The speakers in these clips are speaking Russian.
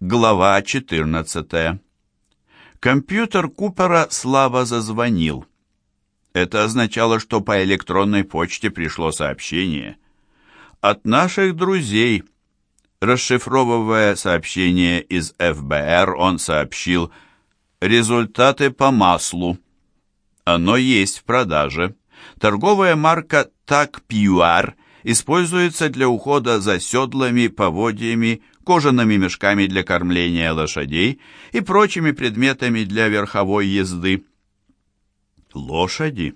Глава 14. Компьютер Купера слабо зазвонил. Это означало, что по электронной почте пришло сообщение. От наших друзей. Расшифровывая сообщение из ФБР, он сообщил «Результаты по маслу». Оно есть в продаже. Торговая марка «Так Пьюар» используется для ухода за седлами, поводьями, кожаными мешками для кормления лошадей и прочими предметами для верховой езды. Лошади?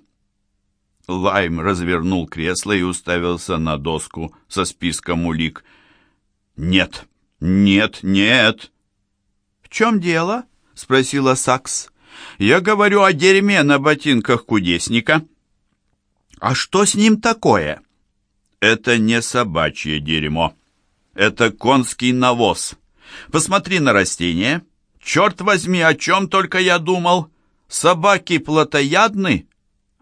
Лайм развернул кресло и уставился на доску со списком улик. «Нет, нет, нет!» «В чем дело?» — спросила Сакс. «Я говорю о дерьме на ботинках кудесника». «А что с ним такое?» «Это не собачье дерьмо», это конский навоз. Посмотри на растение. Черт возьми, о чем только я думал. Собаки плотоядны.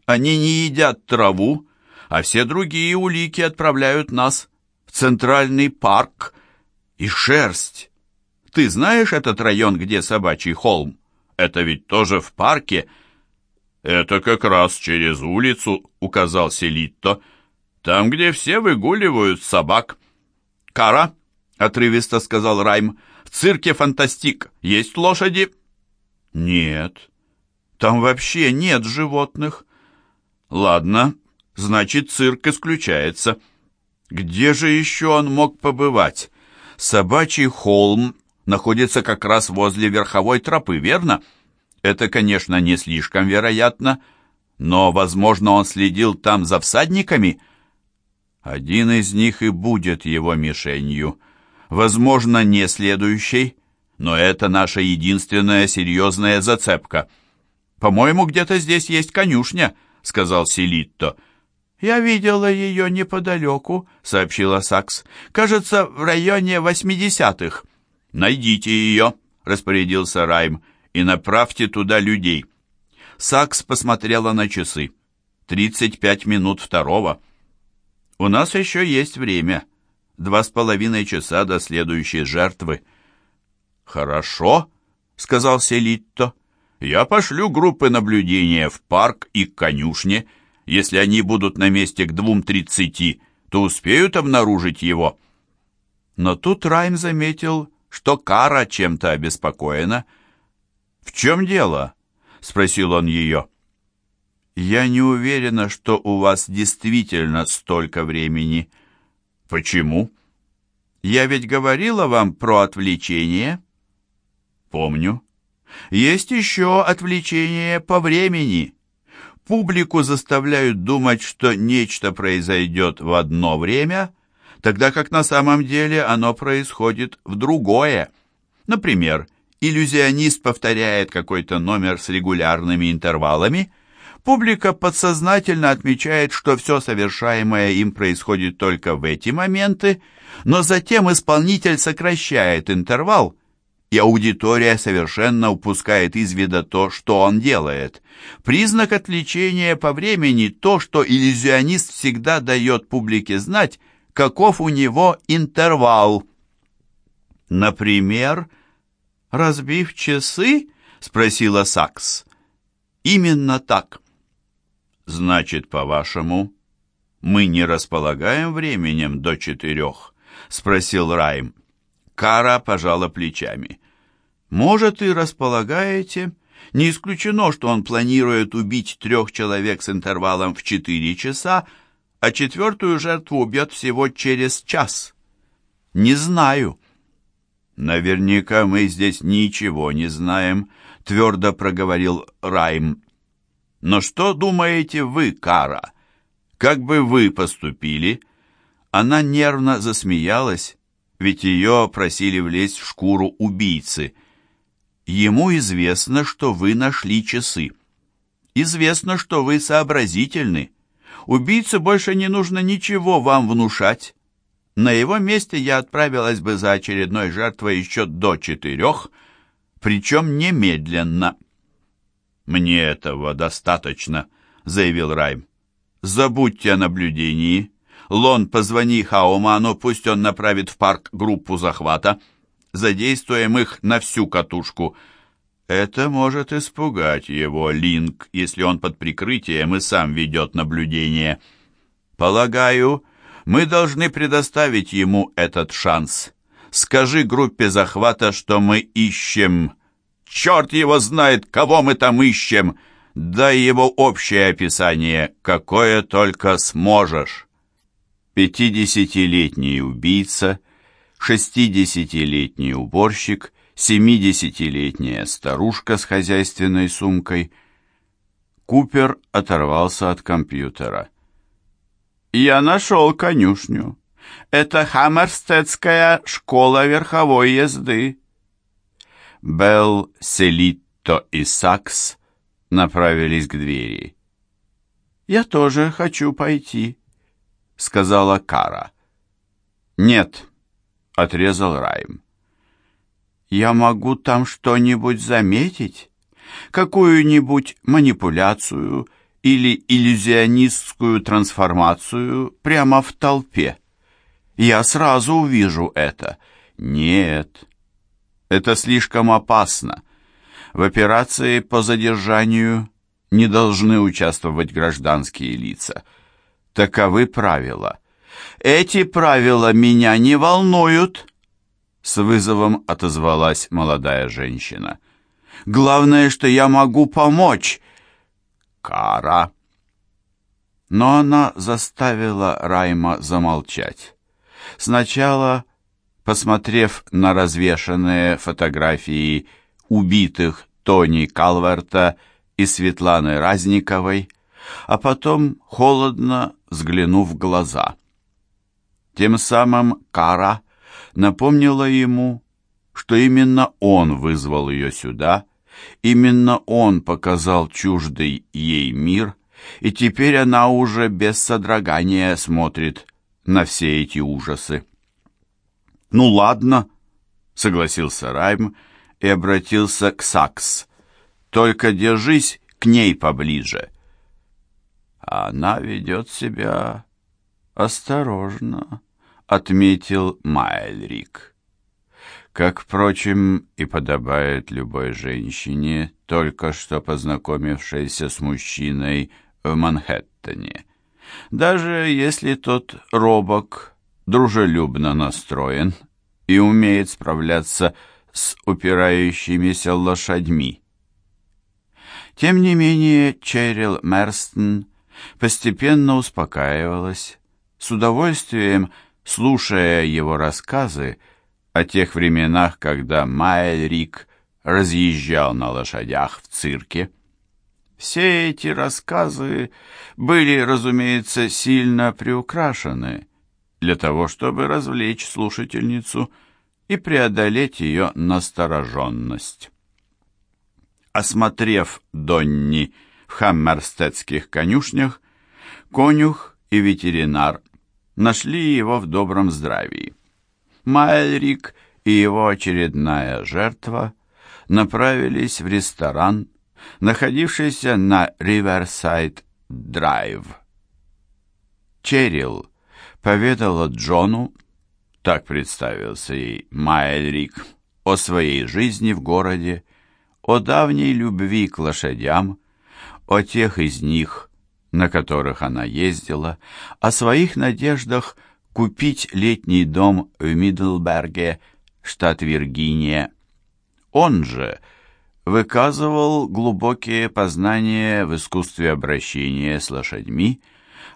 Они не едят траву, а все другие улики отправляют нас в Центральный парк. И шерсть. Ты знаешь этот район, где собачий холм? Это ведь тоже в парке. Это как раз через улицу, указал Селитто. Там, где все выгуливают собак. «Кара», — отрывисто сказал Райм, — «в цирке «Фантастик» есть лошади?» «Нет, там вообще нет животных». «Ладно, значит, цирк исключается». «Где же еще он мог побывать?» «Собачий холм находится как раз возле верховой тропы, верно?» «Это, конечно, не слишком вероятно, но, возможно, он следил там за всадниками». Один из них и будет его мишенью. Возможно, не следующий, но это наша единственная серьезная зацепка. «По-моему, где-то здесь есть конюшня», — сказал Селитто. «Я видела ее неподалеку», — сообщила Сакс. «Кажется, в районе восьмидесятых». «Найдите ее», — распорядился Райм, — «и направьте туда людей». Сакс посмотрела на часы. «Тридцать пять минут второго». У нас еще есть время. Два с половиной часа до следующей жертвы. Хорошо, сказал Селитто. Я пошлю группы наблюдения в парк и к конюшне. Если они будут на месте к двум тридцати, то успеют обнаружить его. Но тут Райм заметил, что Кара чем-то обеспокоена. «В чем дело?» — спросил он ее. «Я не уверена, что у вас действительно столько времени». «Почему?» «Я ведь говорила вам про отвлечение». «Помню». «Есть еще отвлечение по времени». Публику заставляют думать, что нечто произойдет в одно время, тогда как на самом деле оно происходит в другое. Например, иллюзионист повторяет какой-то номер с регулярными интервалами, Публика подсознательно отмечает, что все совершаемое им происходит только в эти моменты, но затем исполнитель сокращает интервал, и аудитория совершенно упускает из вида то, что он делает. Признак отвлечения по времени то, что иллюзионист всегда дает публике знать, каков у него интервал. Например, разбив часы, спросила Сакс. Именно так. «Значит, по-вашему, мы не располагаем временем до четырех?» — спросил Райм. Кара пожала плечами. «Может, и располагаете. Не исключено, что он планирует убить трех человек с интервалом в четыре часа, а четвертую жертву убьет всего через час. Не знаю». «Наверняка мы здесь ничего не знаем», — твердо проговорил Райм. Но что думаете вы, Кара? Как бы вы поступили? Она нервно засмеялась, ведь ее просили влезть в шкуру убийцы. Ему известно, что вы нашли часы. Известно, что вы сообразительны. Убийце больше не нужно ничего вам внушать. На его месте я отправилась бы за очередной жертвой еще до четырех, причем немедленно. «Мне этого достаточно», — заявил Райм. «Забудьте о наблюдении. Лон, позвони Хаоману, пусть он направит в парк группу захвата. задействуем их на всю катушку. Это может испугать его, Линк, если он под прикрытием и сам ведет наблюдение. Полагаю, мы должны предоставить ему этот шанс. Скажи группе захвата, что мы ищем. Черт его знает, кого мы там ищем. Дай его общее описание, какое только сможешь. Пятидесятилетний убийца, шестидесятилетний уборщик, семидесятилетняя старушка с хозяйственной сумкой. Купер оторвался от компьютера. «Я нашел конюшню. Это Хаммерстедская школа верховой езды». Белл, Селитто и Сакс направились к двери. «Я тоже хочу пойти», — сказала Кара. «Нет», — отрезал Райм. «Я могу там что-нибудь заметить? Какую-нибудь манипуляцию или иллюзионистскую трансформацию прямо в толпе? Я сразу увижу это». «Нет, это слишком опасно. В операции по задержанию не должны участвовать гражданские лица. Таковы правила. Эти правила меня не волнуют, с вызовом отозвалась молодая женщина. Главное, что я могу помочь. Кара. Но она заставила Райма замолчать. Сначала посмотрев на развешанные фотографии убитых Тони Калверта и Светланы Разниковой, а потом холодно взглянув в глаза. Тем самым Кара напомнила ему, что именно он вызвал ее сюда, именно он показал чуждый ей мир, и теперь она уже без содрогания смотрит на все эти ужасы. «Ну ладно», — согласился Райм и обратился к Сакс. «Только держись к ней поближе». «Она ведет себя осторожно», — отметил Майльрик. Как, впрочем, и подобает любой женщине, только что познакомившейся с мужчиной в Манхэттене. Даже если тот робок дружелюбно настроен и умеет справляться с упирающимися лошадьми. Тем не менее, Черил Мерстон постепенно успокаивалась, с удовольствием слушая его рассказы о тех временах, когда Майлрик разъезжал на лошадях в цирке. Все эти рассказы были, разумеется, сильно приукрашены, для того, чтобы развлечь слушательницу и преодолеть ее настороженность. Осмотрев Донни в хаммерстедских конюшнях, конюх и ветеринар нашли его в добром здравии. Майлрик и его очередная жертва направились в ресторан, находившийся на Риверсайд Драйв. Черил поведала Джону, так представился ей Майлрик, о своей жизни в городе, о давней любви к лошадям, о тех из них, на которых она ездила, о своих надеждах купить летний дом в Мидлберге, штат Виргиния. Он же выказывал глубокие познания в искусстве обращения с лошадьми,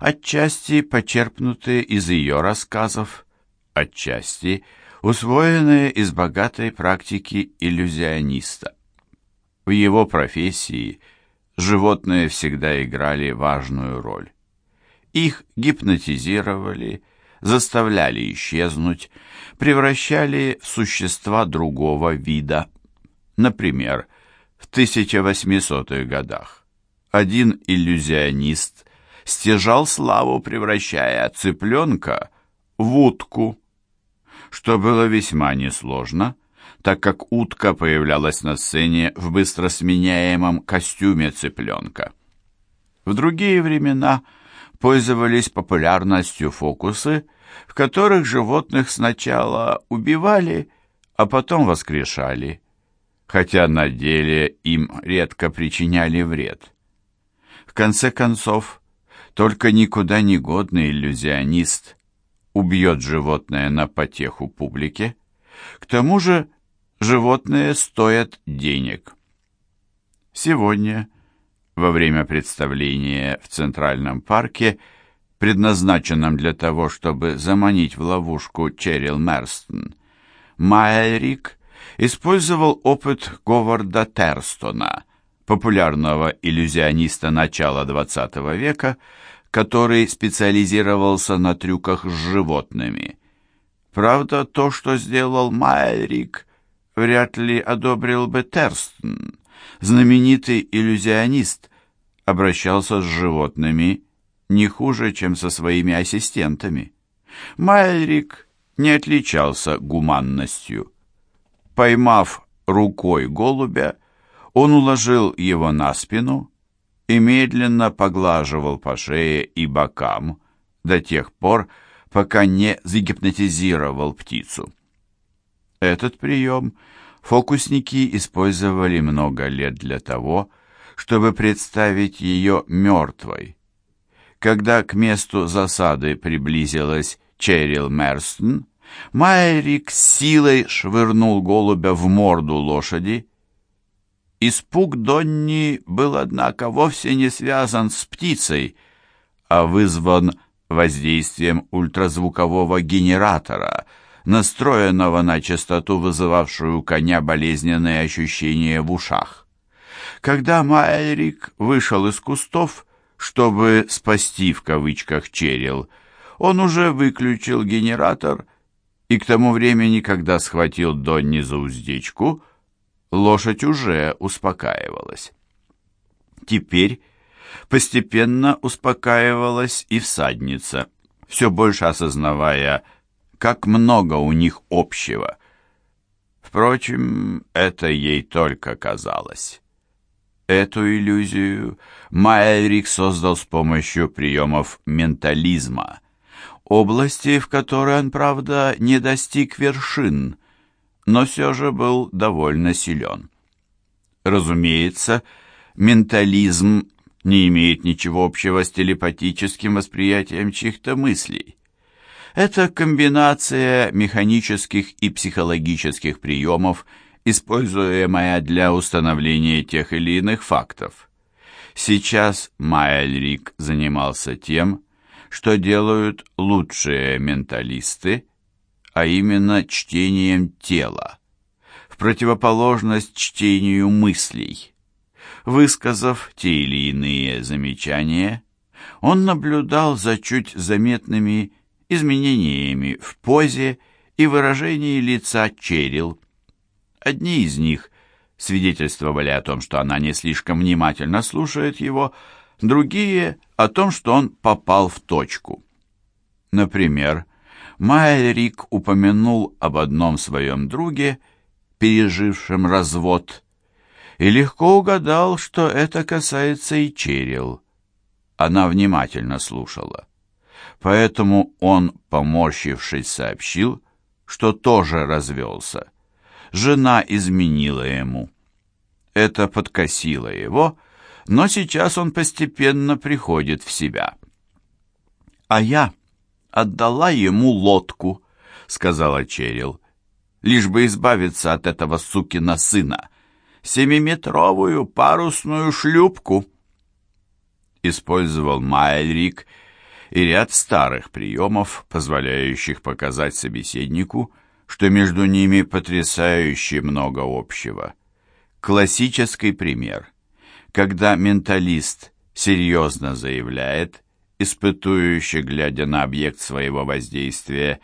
отчасти почерпнутые из ее рассказов, отчасти усвоенные из богатой практики иллюзиониста. В его профессии животные всегда играли важную роль. Их гипнотизировали, заставляли исчезнуть, превращали в существа другого вида. Например, в 1800-х годах один иллюзионист стяжал славу, превращая цыпленка в утку, что было весьма несложно, так как утка появлялась на сцене в быстро сменяемом костюме цыпленка. В другие времена пользовались популярностью фокусы, в которых животных сначала убивали, а потом воскрешали, хотя на деле им редко причиняли вред. В конце концов, только никуда не годный иллюзионист убьет животное на потеху публике. К тому же животные стоят денег. Сегодня, во время представления в Центральном парке, предназначенном для того, чтобы заманить в ловушку Черил Мерстон, Майерик использовал опыт Говарда Терстона, популярного иллюзиониста начала XX века, который специализировался на трюках с животными. Правда, то, что сделал Майерик, вряд ли одобрил бы Терстон. Знаменитый иллюзионист обращался с животными не хуже, чем со своими ассистентами. Майерик не отличался гуманностью. Поймав рукой голубя, он уложил его на спину и медленно поглаживал по шее и бокам до тех пор, пока не загипнотизировал птицу. Этот прием фокусники использовали много лет для того, чтобы представить ее мертвой. Когда к месту засады приблизилась Черил Мерстон, Майрик силой швырнул голубя в морду лошади. Испуг Донни был, однако, вовсе не связан с птицей, а вызван воздействием ультразвукового генератора, настроенного на частоту, вызывавшую у коня болезненные ощущения в ушах. Когда Майрик вышел из кустов, чтобы «спасти» в кавычках Черил, он уже выключил генератор, и к тому времени, когда схватил Донни за уздечку, лошадь уже успокаивалась. Теперь постепенно успокаивалась и всадница, все больше осознавая, как много у них общего. Впрочем, это ей только казалось. Эту иллюзию Майерик создал с помощью приемов ментализма, области, в которой он, правда, не достиг вершин, но все же был довольно силен. Разумеется, ментализм не имеет ничего общего с телепатическим восприятием чьих-то мыслей. Это комбинация механических и психологических приемов, используемая для установления тех или иных фактов. Сейчас Майльрик занимался тем, что делают лучшие менталисты, а именно чтением тела, в противоположность чтению мыслей. Высказав те или иные замечания, он наблюдал за чуть заметными изменениями в позе и выражении лица Черил. Одни из них свидетельствовали о том, что она не слишком внимательно слушает его, другие — о том, что он попал в точку. Например, Майрик упомянул об одном своем друге, пережившем развод, и легко угадал, что это касается и Черил. Она внимательно слушала. Поэтому он, поморщившись, сообщил, что тоже развелся. Жена изменила ему. Это подкосило его, но сейчас он постепенно приходит в себя. «А я отдала ему лодку», — сказала Черил, «лишь бы избавиться от этого сукина сына, семиметровую парусную шлюпку». Использовал Майлрик и ряд старых приемов, позволяющих показать собеседнику, что между ними потрясающе много общего. Классический пример когда менталист серьезно заявляет, испытующе глядя на объект своего воздействия,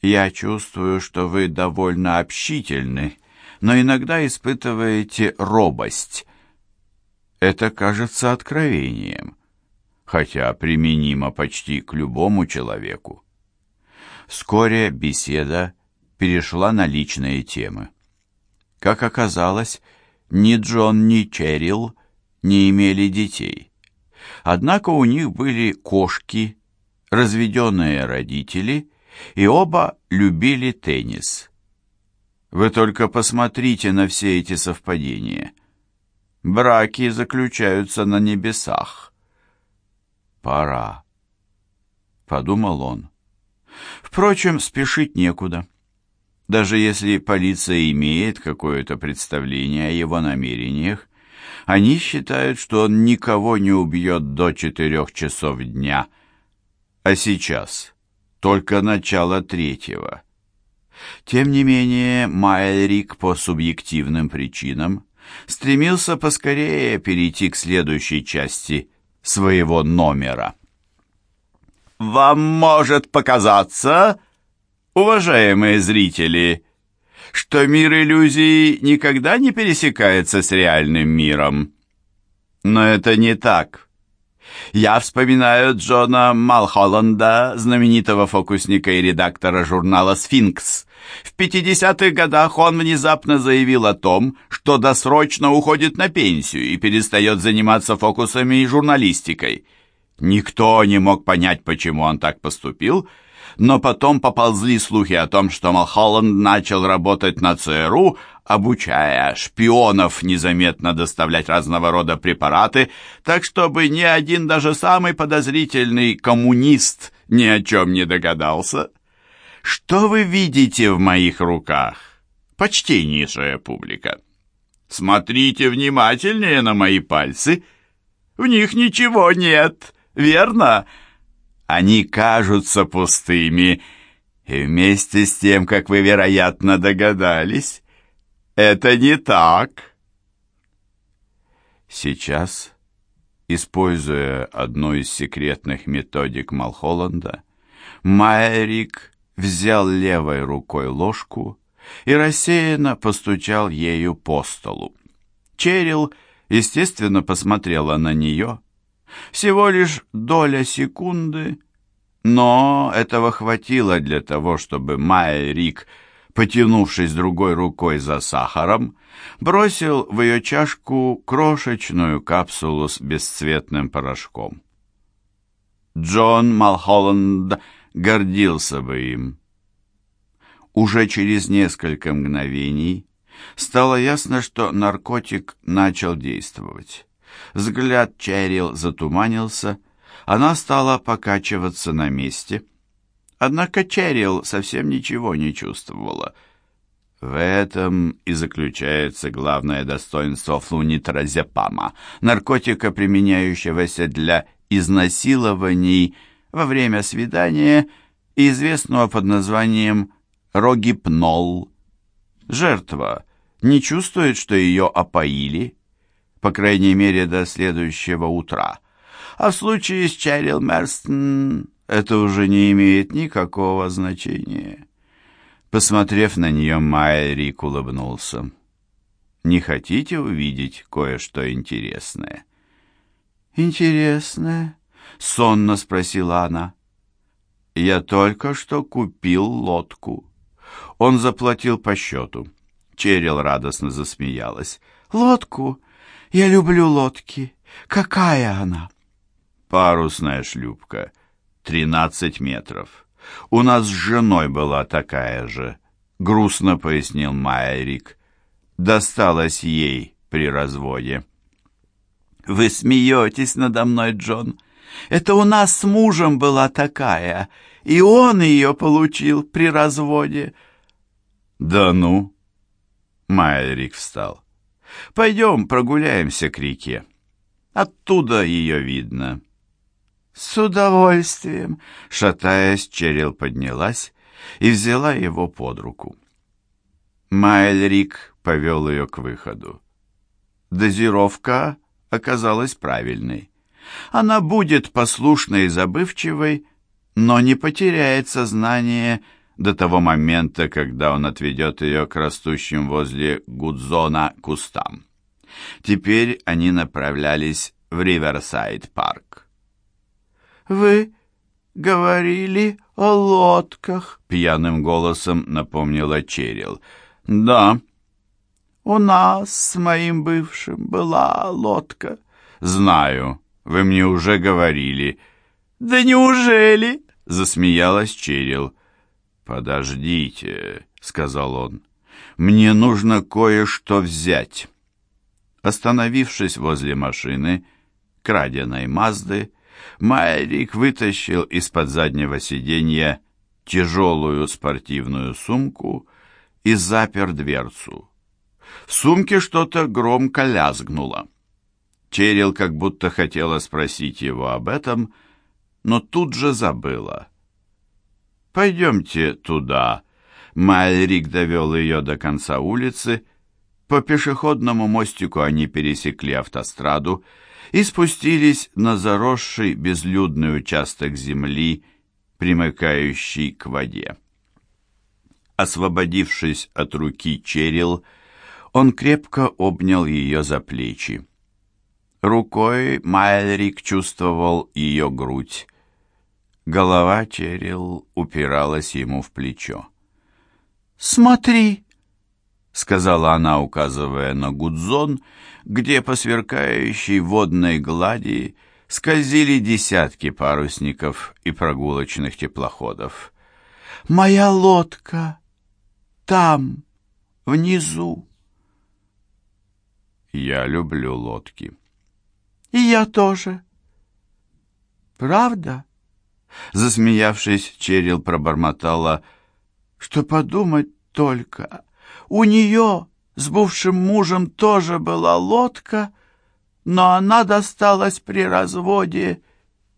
«Я чувствую, что вы довольно общительны, но иногда испытываете робость». Это кажется откровением, хотя применимо почти к любому человеку. Вскоре беседа перешла на личные темы. Как оказалось, ни Джон, ни Черил не имели детей. Однако у них были кошки, разведенные родители, и оба любили теннис. Вы только посмотрите на все эти совпадения. Браки заключаются на небесах. Пора, подумал он. Впрочем, спешить некуда. Даже если полиция имеет какое-то представление о его намерениях, они считают, что он никого не убьет до четырех часов дня. А сейчас только начало третьего. Тем не менее, Майерик по субъективным причинам стремился поскорее перейти к следующей части своего номера. «Вам может показаться, уважаемые зрители, что мир иллюзий никогда не пересекается с реальным миром. Но это не так. Я вспоминаю Джона Малхолланда, знаменитого фокусника и редактора журнала «Сфинкс». В 50-х годах он внезапно заявил о том, что досрочно уходит на пенсию и перестает заниматься фокусами и журналистикой. Никто не мог понять, почему он так поступил, но потом поползли слухи о том, что Малхолланд начал работать на ЦРУ, обучая шпионов незаметно доставлять разного рода препараты, так чтобы ни один даже самый подозрительный коммунист ни о чем не догадался. Что вы видите в моих руках, почтеннейшая публика? Смотрите внимательнее на мои пальцы. В них ничего нет, верно? Они кажутся пустыми, и вместе с тем, как вы, вероятно, догадались, это не так. Сейчас, используя одну из секретных методик Малхолланда, Майерик взял левой рукой ложку и рассеянно постучал ею по столу. Черил, естественно, посмотрела на нее. Всего лишь доля секунды, но этого хватило для того, чтобы Майерик потянувшись другой рукой за сахаром, бросил в ее чашку крошечную капсулу с бесцветным порошком. Джон Малхолланд гордился бы им. Уже через несколько мгновений стало ясно, что наркотик начал действовать. Взгляд Черил затуманился, она стала покачиваться на месте — Однако Черил совсем ничего не чувствовала. В этом и заключается главное достоинство флунитразепама, наркотика, применяющегося для изнасилований во время свидания и известного под названием рогипнол. Жертва не чувствует, что ее опоили, по крайней мере, до следующего утра. А в случае с Черил Мерстон это уже не имеет никакого значения. Посмотрев на нее, Майрик улыбнулся. «Не хотите увидеть кое-что интересное?» «Интересное?» — сонно спросила она. «Я только что купил лодку». Он заплатил по счету. Черил радостно засмеялась. «Лодку? Я люблю лодки. Какая она?» «Парусная шлюпка. Тринадцать метров. У нас с женой была такая же, грустно пояснил Майерик. Досталось ей при разводе. Вы смеетесь надо мной, Джон. Это у нас с мужем была такая, и он ее получил при разводе. Да ну. Майерик встал. Пойдем прогуляемся к реке. Оттуда ее видно. «С удовольствием!» Шатаясь, Черил поднялась и взяла его под руку. Майлрик повел ее к выходу. Дозировка оказалась правильной. Она будет послушной и забывчивой, но не потеряет сознание до того момента, когда он отведет ее к растущим возле Гудзона кустам. Теперь они направлялись в Риверсайд-парк. «Вы говорили о лодках», — пьяным голосом напомнила Черил. «Да». «У нас с моим бывшим была лодка». «Знаю, вы мне уже говорили». «Да неужели?» — засмеялась Черил. «Подождите», — сказал он. Мне нужно кое-что взять». Остановившись возле машины, краденой Мазды, Майрик вытащил из-под заднего сиденья тяжелую спортивную сумку и запер дверцу. В сумке что-то громко лязгнуло. Черил как будто хотела спросить его об этом, но тут же забыла. «Пойдемте туда». Мальрик довел ее до конца улицы. По пешеходному мостику они пересекли автостраду и спустились на заросший безлюдный участок земли, примыкающий к воде. Освободившись от руки Черил, он крепко обнял ее за плечи. Рукой Майлрик чувствовал ее грудь. Голова Черил упиралась ему в плечо. «Смотри!» — сказала она, указывая на гудзон, где по сверкающей водной глади скользили десятки парусников и прогулочных теплоходов. «Моя лодка! Там, внизу!» «Я люблю лодки». И я тоже. Правда? Засмеявшись, Черил пробормотала, что подумать только. У нее с бывшим мужем тоже была лодка, но она досталась при разводе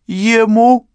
ему.